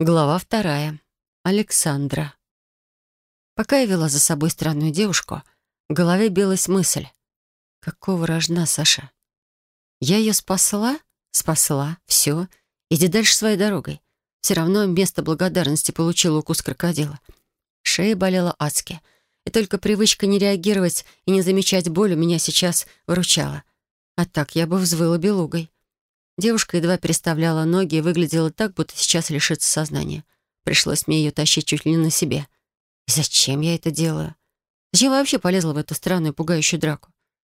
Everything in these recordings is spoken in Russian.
Глава вторая. Александра. Пока я вела за собой странную девушку, в голове билась мысль. Какого рожна, Саша? Я ее спасла? Спасла. Все. Иди дальше своей дорогой. Все равно вместо благодарности получила укус крокодила. Шея болела адски. И только привычка не реагировать и не замечать боль у меня сейчас выручала. А так я бы взвыла белугой. Девушка едва переставляла ноги и выглядела так, будто сейчас лишится сознания. Пришлось мне ее тащить чуть ли не на себе. зачем я это делаю? Зачем вообще полезла в эту странную пугающую драку?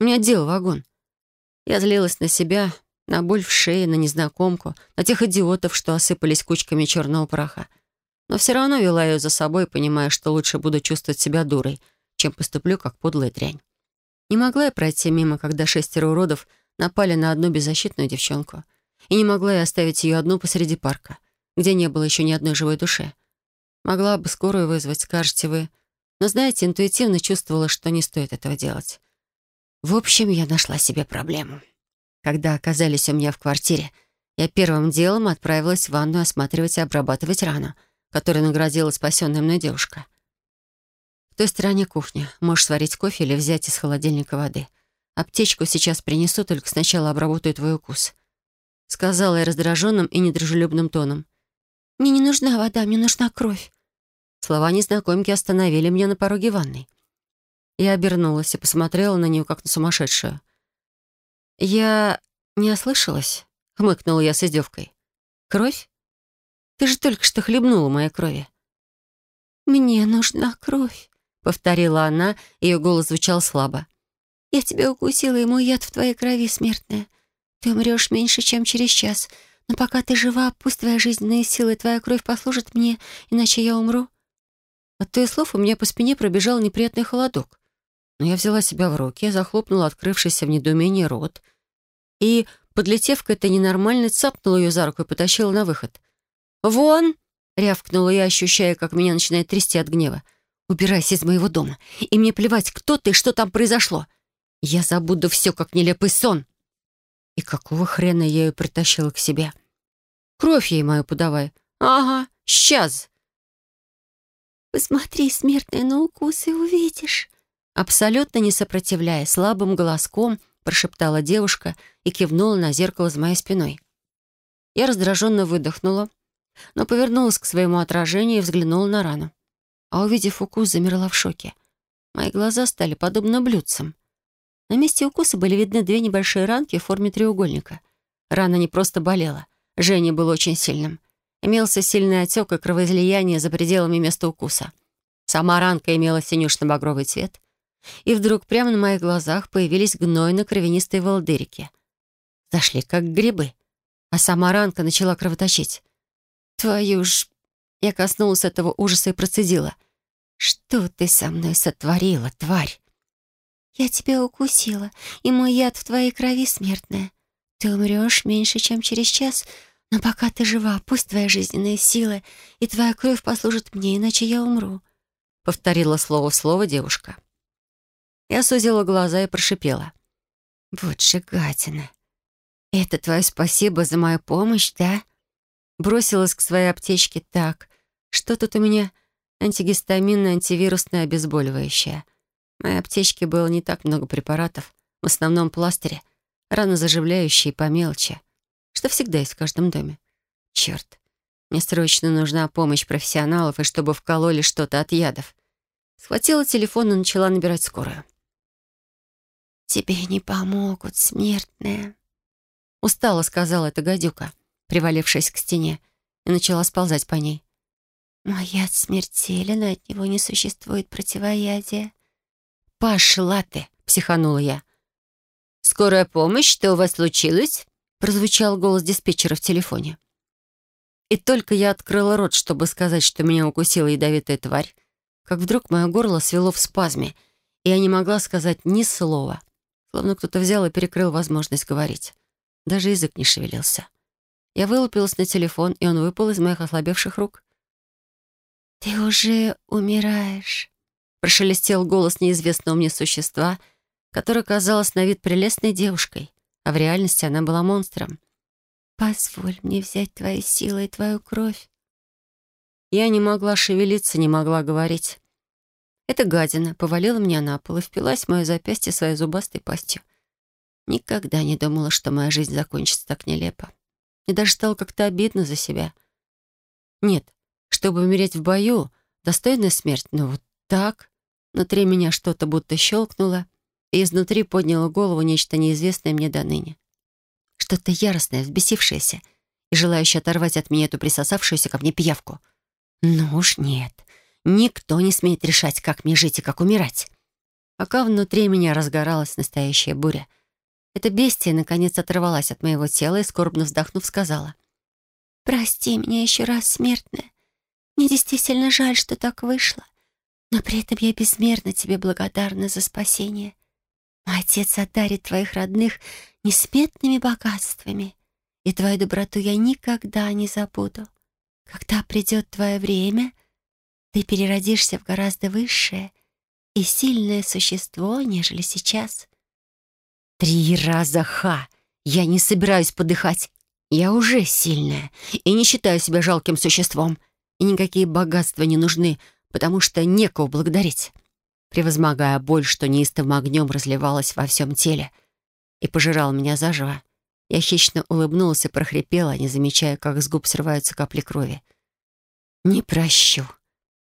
У меня дело вагон. Я злилась на себя, на боль в шее, на незнакомку, на тех идиотов, что осыпались кучками черного праха. Но все равно вела ее за собой, понимая, что лучше буду чувствовать себя дурой, чем поступлю как подлая дрянь. Не могла я пройти мимо, когда шестеро уродов — напали на одну беззащитную девчонку. И не могла я оставить ее одну посреди парка, где не было еще ни одной живой души. Могла бы скорую вызвать, скажете вы. Но, знаете, интуитивно чувствовала, что не стоит этого делать. В общем, я нашла себе проблему. Когда оказались у меня в квартире, я первым делом отправилась в ванную осматривать и обрабатывать рану, которую наградила спасенная мной девушка. В той стороне кухня. Можешь сварить кофе или взять из холодильника воды. Аптечку сейчас принесу, только сначала обработаю твой укус», — сказала я раздраженным и недружелюбным тоном. «Мне не нужна вода, мне нужна кровь». Слова незнакомки остановили меня на пороге ванной. Я обернулась и посмотрела на нее, как на сумасшедшую. «Я не ослышалась?» — хмыкнула я с издевкой. «Кровь? Ты же только что хлебнула моей крови». «Мне нужна кровь», — повторила она, ее голос звучал слабо. Я тебя укусила, и мой яд в твоей крови смертная. Ты умрешь меньше, чем через час. Но пока ты жива, пусть твоя жизненная сила и твоя кровь послужат мне, иначе я умру». От твоих слов у меня по спине пробежал неприятный холодок. Но я взяла себя в руки, захлопнула открывшийся в недоумении рот и, подлетев к этой ненормальной, цапнула ее за руку и потащила на выход. «Вон!» — рявкнула я, ощущая, как меня начинает трясти от гнева. «Убирайся из моего дома, и мне плевать, кто ты и что там произошло. Я забуду все, как нелепый сон. И какого хрена я ее притащила к себе? Кровь ей мою подавай. Ага, сейчас. Посмотри, смертная, на укус и увидишь. Абсолютно не сопротивляя, слабым голоском прошептала девушка и кивнула на зеркало с моей спиной. Я раздраженно выдохнула, но повернулась к своему отражению и взглянула на рану. А увидев укус, замерла в шоке. Мои глаза стали подобно блюдцам. На месте укуса были видны две небольшие ранки в форме треугольника. Рана не просто болела. Женя был очень сильным. Имелся сильный отек и кровоизлияние за пределами места укуса. Сама ранка имела синюшно-багровый цвет. И вдруг прямо на моих глазах появились гнойно-кровянистые волдырики. Зашли как грибы. А сама ранка начала кровоточить. «Твою ж...» Я коснулась этого ужаса и процедила. «Что ты со мной сотворила, тварь?» «Я тебя укусила, и мой яд в твоей крови смертная. Ты умрешь меньше, чем через час, но пока ты жива, пусть твоя жизненная сила и твоя кровь послужат мне, иначе я умру», — повторила слово в слово девушка. Я сузила глаза и прошипела. «Вот же гадина! Это твое спасибо за мою помощь, да?» Бросилась к своей аптечке так. «Что тут у меня?» Антигистаминное, антивирусное, обезболивающее. Моей аптечке было не так много препаратов, в основном пластыри, ранозаживляющие по мелочи, что всегда есть в каждом доме. Черт, мне срочно нужна помощь профессионалов, и чтобы вкололи что-то от ядов. Схватила телефон и начала набирать скорую. «Тебе не помогут, смертная», — устало сказала эта гадюка, привалившись к стене, и начала сползать по ней. «Мой яд смертелен, от него не существует противоядия. «Пошла ты!» — психанула я. «Скорая помощь, что у вас случилось?» — прозвучал голос диспетчера в телефоне. И только я открыла рот, чтобы сказать, что меня укусила ядовитая тварь, как вдруг мое горло свело в спазме, и я не могла сказать ни слова, словно кто-то взял и перекрыл возможность говорить. Даже язык не шевелился. Я вылупилась на телефон, и он выпал из моих ослабевших рук. «Ты уже умираешь», Прошелестел голос неизвестного мне существа, которое казалось на вид прелестной девушкой, а в реальности она была монстром. «Позволь мне взять твои силы и твою кровь». Я не могла шевелиться, не могла говорить. Эта гадина повалила меня на пол и впилась в мое запястье своей зубастой пастью. Никогда не думала, что моя жизнь закончится так нелепо. Мне даже стало как-то обидно за себя. Нет, чтобы умереть в бою, достойная смерть, но вот так... Внутри меня что-то будто щелкнуло, и изнутри подняло голову нечто неизвестное мне до ныне. Что-то яростное, взбесившееся и желающее оторвать от меня эту присосавшуюся ко мне пиявку. Ну уж нет, никто не смеет решать, как мне жить и как умирать. Пока внутри меня разгоралась настоящая буря, эта бестия наконец оторвалась от моего тела и, скорбно вздохнув, сказала. «Прости меня еще раз, смертная. Мне действительно жаль, что так вышло. Но при этом я безмерно тебе благодарна за спасение. Мой отец одарит твоих родных несметными богатствами, и твою доброту я никогда не забуду. Когда придет твое время, ты переродишься в гораздо высшее и сильное существо, нежели сейчас. Три раза ха! Я не собираюсь подыхать. Я уже сильная и не считаю себя жалким существом. И никакие богатства не нужны, потому что некого благодарить. Превозмогая боль, что неистовым огнем разливалась во всем теле и пожирала меня заживо, я хищно улыбнулась и прохрипела, не замечая, как с губ срываются капли крови. «Не прощу.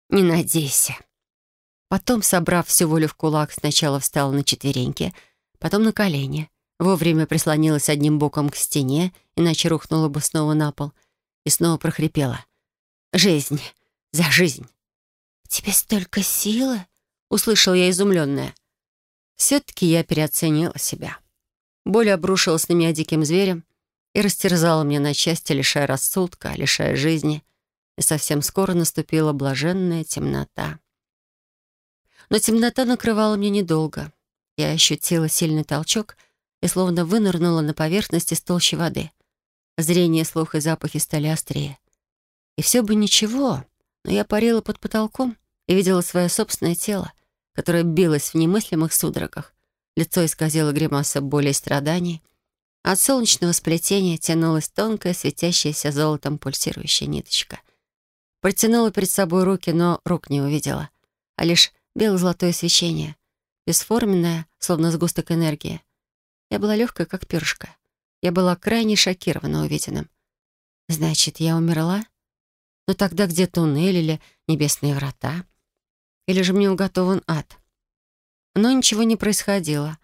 Не надейся». Потом, собрав всю волю в кулак, сначала встала на четвереньки, потом на колени, вовремя прислонилась одним боком к стене, иначе рухнула бы снова на пол, и снова прохрипела. «Жизнь! За жизнь!» Тебе столько силы?» — услышал я изумленная. Все-таки я переоценила себя. Боль обрушилась на меня диким зверем и растерзала меня на части, лишая рассудка, лишая жизни, и совсем скоро наступила блаженная темнота. Но темнота накрывала меня недолго. Я ощутила сильный толчок и словно вынырнула на поверхности из толщи воды. Зрение, слух и запахи стали острее. И все бы ничего, но я парила под потолком, и видела свое собственное тело, которое билось в немыслимых судорогах. Лицо исказило гримаса боли и страданий. От солнечного сплетения тянулась тонкая, светящаяся золотом пульсирующая ниточка. Протянула перед собой руки, но рук не увидела, а лишь бело-золотое свечение, бесформенное, словно сгусток энергии. Я была легкая, как перышко. Я была крайне шокирована увиденным. Значит, я умерла? Но тогда где туннель или небесные врата? Или же мне уготован ад? Но ничего не происходило.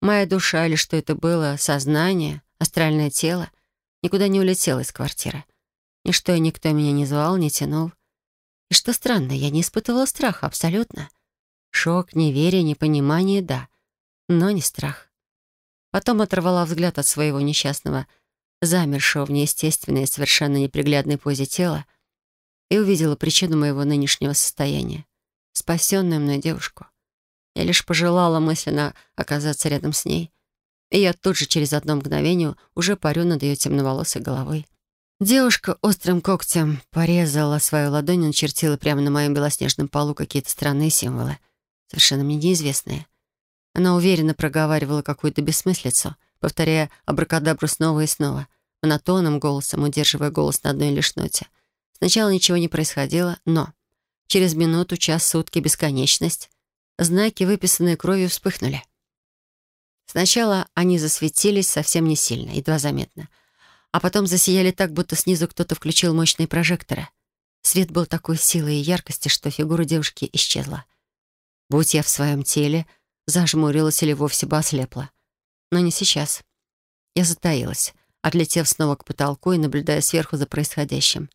Моя душа, или что это было, сознание, астральное тело, никуда не улетело из квартиры. Ничто и никто меня не звал, не тянул. И что странно, я не испытывала страха абсолютно. Шок, неверие, непонимание — да, но не страх. Потом оторвала взгляд от своего несчастного, замершего в неестественной и совершенно неприглядной позе тела и увидела причину моего нынешнего состояния спасенную мной девушку. Я лишь пожелала мысленно оказаться рядом с ней, и я тут же через одно мгновение уже парю над ее темноволосой головой. Девушка острым когтем порезала свою ладонь и начертила прямо на моем белоснежном полу какие-то странные символы, совершенно мне неизвестные. Она уверенно проговаривала какую-то бессмыслицу, повторяя абракадабру снова и снова, монотонным голосом, удерживая голос на одной лишь ноте. Сначала ничего не происходило, но Через минуту, час, сутки, бесконечность. Знаки, выписанные кровью, вспыхнули. Сначала они засветились совсем не сильно, едва заметно. А потом засияли так, будто снизу кто-то включил мощные прожекторы. Свет был такой силы и яркости, что фигура девушки исчезла. Будь я в своем теле, зажмурилась или вовсе бы ослепла. Но не сейчас. Я затаилась, отлетев снова к потолку и наблюдая сверху за происходящим.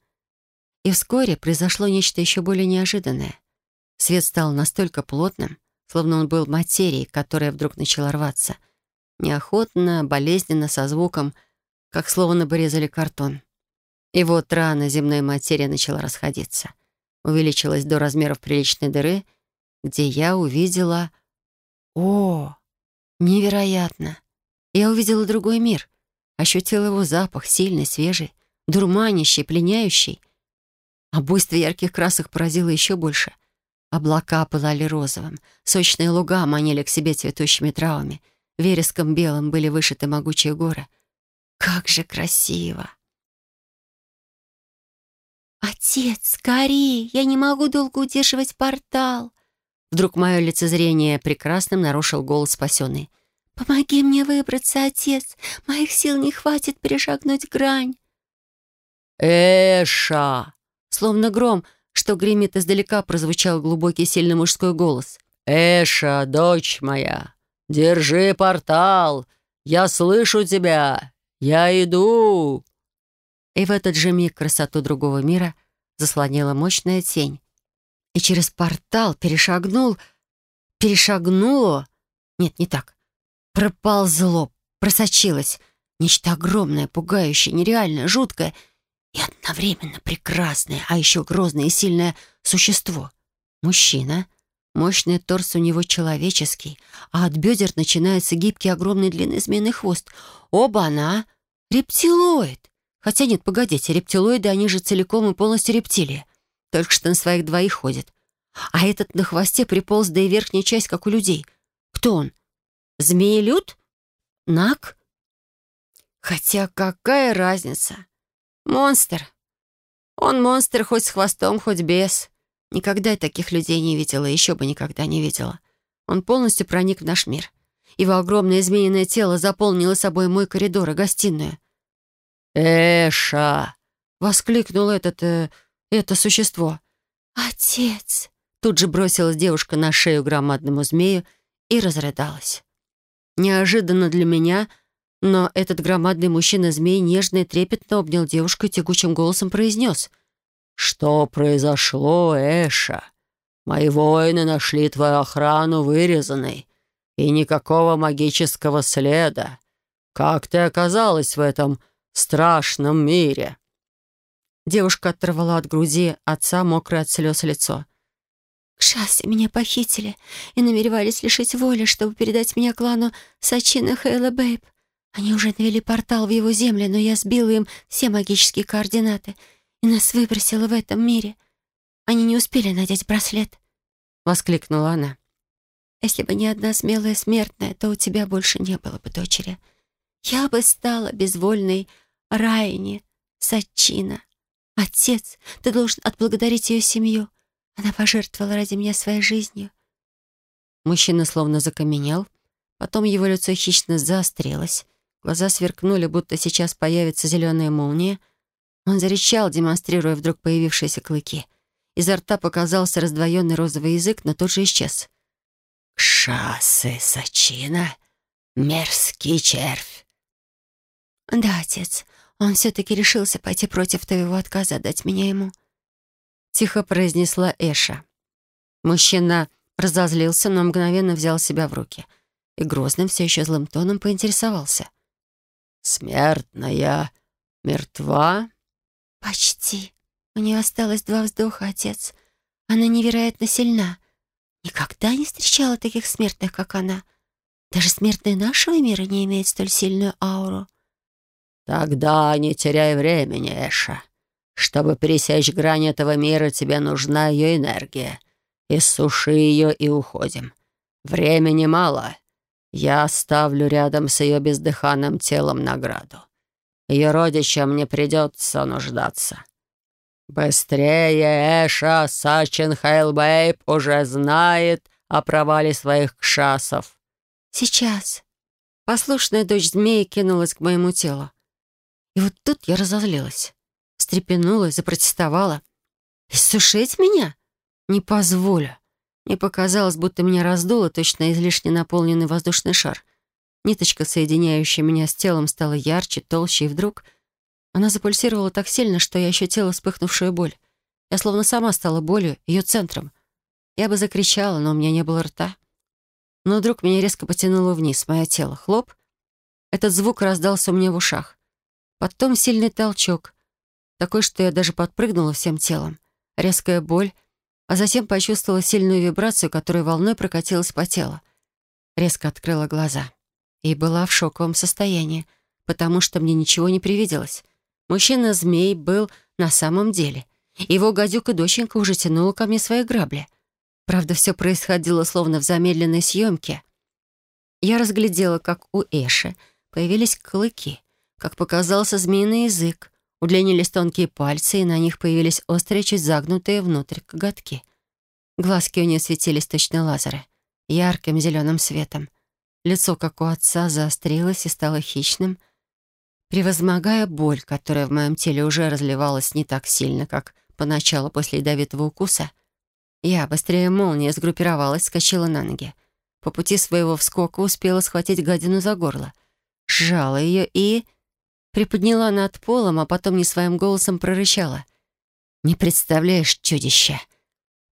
И вскоре произошло нечто еще более неожиданное. Свет стал настолько плотным, словно он был материей, которая вдруг начала рваться. Неохотно, болезненно, со звуком, как словно бы резали картон. И вот рана земной материи начала расходиться. Увеличилась до размеров приличной дыры, где я увидела... О, невероятно! Я увидела другой мир, ощутила его запах, сильный, свежий, дурманящий, пленяющий — а буйство ярких красок поразило еще больше. Облака пылали розовым, сочные луга манили к себе цветущими травами, вереском белым были вышиты могучие горы. Как же красиво! «Отец, скорее! Я не могу долго удерживать портал!» Вдруг мое лицезрение прекрасным нарушил голос спасенный. «Помоги мне выбраться, отец! Моих сил не хватит перешагнуть грань!» «Эша!» Словно гром, что гремит издалека, прозвучал глубокий сильный мужской голос. «Эша, дочь моя, держи портал! Я слышу тебя! Я иду!» И в этот же миг красоту другого мира заслонила мощная тень. И через портал перешагнул... Перешагнуло... Нет, не так. Проползло, просочилось. Нечто огромное, пугающее, нереальное, жуткое и одновременно прекрасное, а еще грозное и сильное существо. Мужчина. Мощный торс у него человеческий, а от бедер начинается гибкий огромный длинный змеиный хвост. Оба она рептилоид. Хотя нет, погодите, рептилоиды, они же целиком и полностью рептилии. Только что на своих двоих ходит. А этот на хвосте приполз, да и верхняя часть, как у людей. Кто он? Змеелюд? Нак? Хотя какая разница? Монстр. Он монстр хоть с хвостом, хоть без. Никогда я таких людей не видела, еще бы никогда не видела. Он полностью проник в наш мир. Его огромное змеиное тело заполнило собой мой коридор и гостиную. «Эша!» — воскликнул этот... Э, это существо. «Отец!» Тут же бросилась девушка на шею громадному змею и разрыдалась. Неожиданно для меня, но этот громадный мужчина-змей нежно и трепетно обнял девушку и тягучим голосом произнес. «Что произошло, Эша? Мои воины нашли твою охрану вырезанной, и никакого магического следа. Как ты оказалась в этом страшном мире?» Девушка оторвала от груди отца мокрое от слез лицо. «К шассе меня похитили и намеревались лишить воли, чтобы передать меня клану Сачина Хейла Бэйб. Они уже навели портал в его земле, но я сбила им все магические координаты и нас выбросила в этом мире. Они не успели надеть браслет», — воскликнула она. «Если бы не одна смелая смертная, то у тебя больше не было бы дочери. Я бы стала безвольной Райни Сачина». «Отец, ты должен отблагодарить ее семью. Она пожертвовала ради меня своей жизнью». Мужчина словно закаменел. Потом его лицо хищно заострилось. Глаза сверкнули, будто сейчас появится зеленая молния. Он зарычал, демонстрируя вдруг появившиеся клыки. Изо рта показался раздвоенный розовый язык, но тут же исчез. «Кшасы Сачина, мерзкий червь!» «Да, отец, он все-таки решился пойти против твоего отказа отдать меня ему. Тихо произнесла Эша. Мужчина разозлился, но мгновенно взял себя в руки и грозным, все еще злым тоном поинтересовался. «Смертная мертва?» «Почти. У нее осталось два вздоха, отец. Она невероятно сильна. Никогда не встречала таких смертных, как она. Даже смертные нашего мира не имеют столь сильную ауру». «Тогда не теряй времени, Эша. Чтобы пересечь грань этого мира, тебе нужна ее энергия. Иссуши ее и уходим. Времени мало. Я оставлю рядом с ее бездыханным телом награду. Ее родичам не придется нуждаться. Быстрее, Эша, Сачин Хейлбейб уже знает о провале своих кшасов. Сейчас. Послушная дочь змеи кинулась к моему телу. И вот тут я разозлилась. Встрепенулась, запротестовала. «Иссушить меня? Не позволю». Мне показалось, будто меня раздуло точно излишне наполненный воздушный шар. Ниточка, соединяющая меня с телом, стала ярче, толще, и вдруг она запульсировала так сильно, что я ощутила вспыхнувшую боль. Я словно сама стала болью, ее центром. Я бы закричала, но у меня не было рта. Но вдруг меня резко потянуло вниз, мое тело. Хлоп. Этот звук раздался у меня в ушах. Потом сильный толчок, такой, что я даже подпрыгнула всем телом. Резкая боль, а затем почувствовала сильную вибрацию, которая волной прокатилась по телу. Резко открыла глаза. И была в шоковом состоянии, потому что мне ничего не привиделось. Мужчина-змей был на самом деле. Его гадюка-доченька уже тянула ко мне свои грабли. Правда, все происходило словно в замедленной съемке. Я разглядела, как у Эши появились клыки — как показался змеиный язык, удлинились тонкие пальцы, и на них появились острые, чуть загнутые внутрь коготки. Глазки у нее светились точно лазеры, ярким зеленым светом. Лицо, как у отца, заострилось и стало хищным, превозмогая боль, которая в моем теле уже разливалась не так сильно, как поначалу после ядовитого укуса. Я быстрее молнии сгруппировалась, скачала на ноги. По пути своего вскока успела схватить гадину за горло. Сжала ее и... Приподняла над полом, а потом не своим голосом прорычала. «Не представляешь, чудище,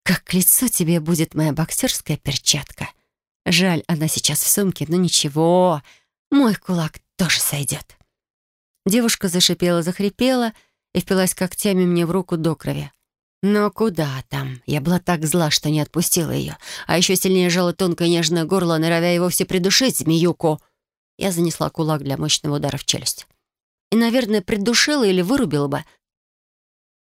как к лицу тебе будет моя боксерская перчатка!» Жаль, она сейчас в сумке, но ничего, мой кулак тоже сойдет. Девушка зашипела, захрипела и впилась когтями мне в руку до крови. Но куда там? Я была так зла, что не отпустила ее. А еще сильнее жало тонкое нежное горло, норовя и вовсе придушить змеюку. Я занесла кулак для мощного удара в челюсть. И, наверное, придушила или вырубила бы.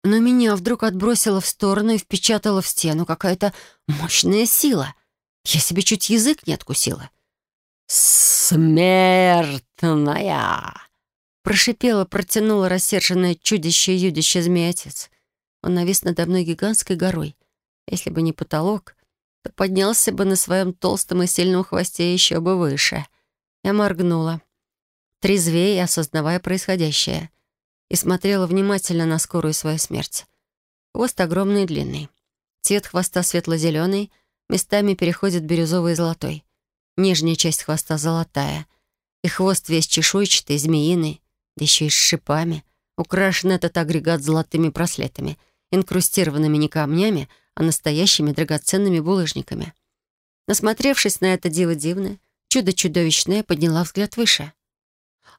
Но меня вдруг отбросило в сторону и впечатало в стену какая-то мощная сила — я себе чуть язык не откусила. «Смертная!» Прошипела, протянула рассерженное чудище-юдище змеятец. Он навис надо мной гигантской горой. Если бы не потолок, то поднялся бы на своем толстом и сильном хвосте еще бы выше. Я моргнула, трезвее осознавая происходящее, и смотрела внимательно на скорую свою смерть. Хвост огромный и длинный. Цвет хвоста светло-зеленый — местами переходит бирюзовый и золотой. Нижняя часть хвоста золотая. И хвост весь чешуйчатый, змеиный, да еще и с шипами. Украшен этот агрегат золотыми браслетами, инкрустированными не камнями, а настоящими драгоценными булыжниками. Насмотревшись на это диво дивное, чудо чудовищное, подняла взгляд выше.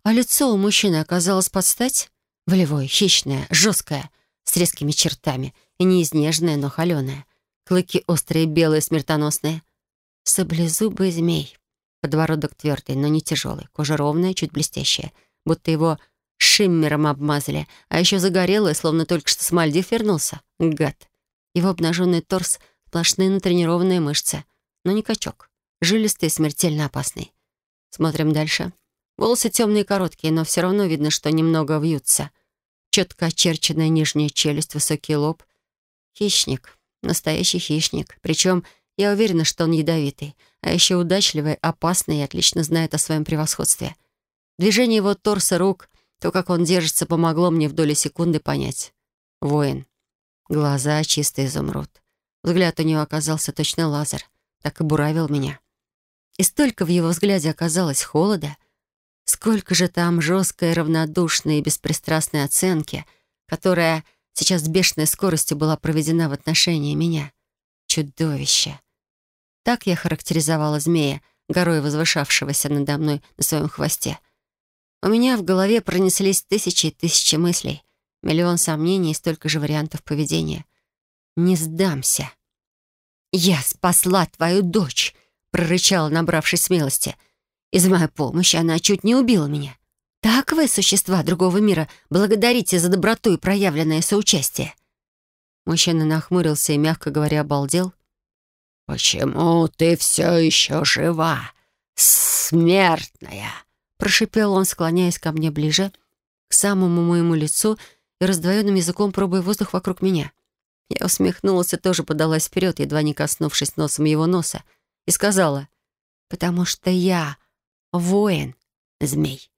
А лицо у мужчины оказалось под стать волевое, хищное, жесткое, с резкими чертами и не изнежное, но холеное. Клыки острые, белые, смертоносные. Саблезубый змей. Подбородок твердый, но не тяжелый. Кожа ровная, чуть блестящая. Будто его шиммером обмазали. А еще загорелый, словно только что с Мальдив вернулся. Гад. Его обнаженный торс — сплошные натренированные мышцы. Но не качок. Жилистый, смертельно опасный. Смотрим дальше. Волосы темные и короткие, но все равно видно, что немного вьются. Четко очерченная нижняя челюсть, высокий лоб. Хищник. Настоящий хищник. Причем я уверена, что он ядовитый. А еще удачливый, опасный и отлично знает о своем превосходстве. Движение его торса, рук, то, как он держится, помогло мне в доли секунды понять. Воин. Глаза чистый изумруд. Взгляд у него оказался точно лазер. Так и буравил меня. И столько в его взгляде оказалось холода. Сколько же там жесткой, равнодушной и беспристрастной оценки, которая сейчас с бешеной скоростью была проведена в отношении меня. Чудовище. Так я характеризовала змея, горой возвышавшегося надо мной на своем хвосте. У меня в голове пронеслись тысячи и тысячи мыслей, миллион сомнений и столько же вариантов поведения. «Не сдамся». «Я спасла твою дочь», — прорычала, набравшись смелости. «Из моей помощи она чуть не убила меня. Так вы, существа другого мира, благодарите за доброту и проявленное соучастие». Мужчина нахмурился и, мягко говоря, обалдел. «Почему ты все еще жива, смертная?» Прошипел он, склоняясь ко мне ближе, к самому моему лицу и раздвоенным языком пробуя воздух вокруг меня. Я усмехнулась и тоже подалась вперед, едва не коснувшись носом его носа, и сказала, «Потому что я воин, змей».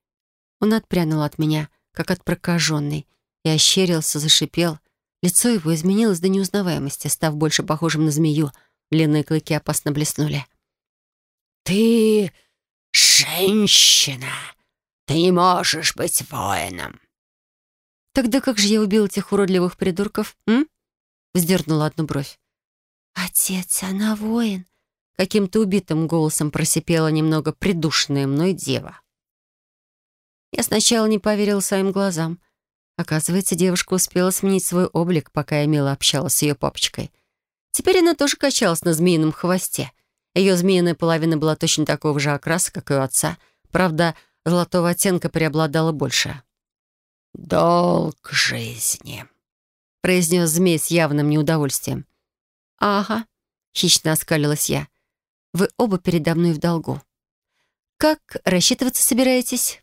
Он отпрянул от меня, как от прокаженной, и ощерился, зашипел. Лицо его изменилось до неузнаваемости, став больше похожим на змею. Длинные клыки опасно блеснули. «Ты женщина! Ты не можешь быть воином!» «Тогда как же я убил этих уродливых придурков, м?» Вздернула одну бровь. «Отец, она воин!» Каким-то убитым голосом просипела немного придушенная мной дева. Я сначала не поверила своим глазам. Оказывается, девушка успела сменить свой облик, пока я мило общалась с ее папочкой. Теперь она тоже качалась на змеином хвосте. Ее змеиная половина была точно такого же окраса, как и у отца. Правда, золотого оттенка преобладало больше. «Долг жизни», — произнес змей с явным неудовольствием. «Ага», — хищно оскалилась я. «Вы оба передо мной в долгу. Как рассчитываться собираетесь?»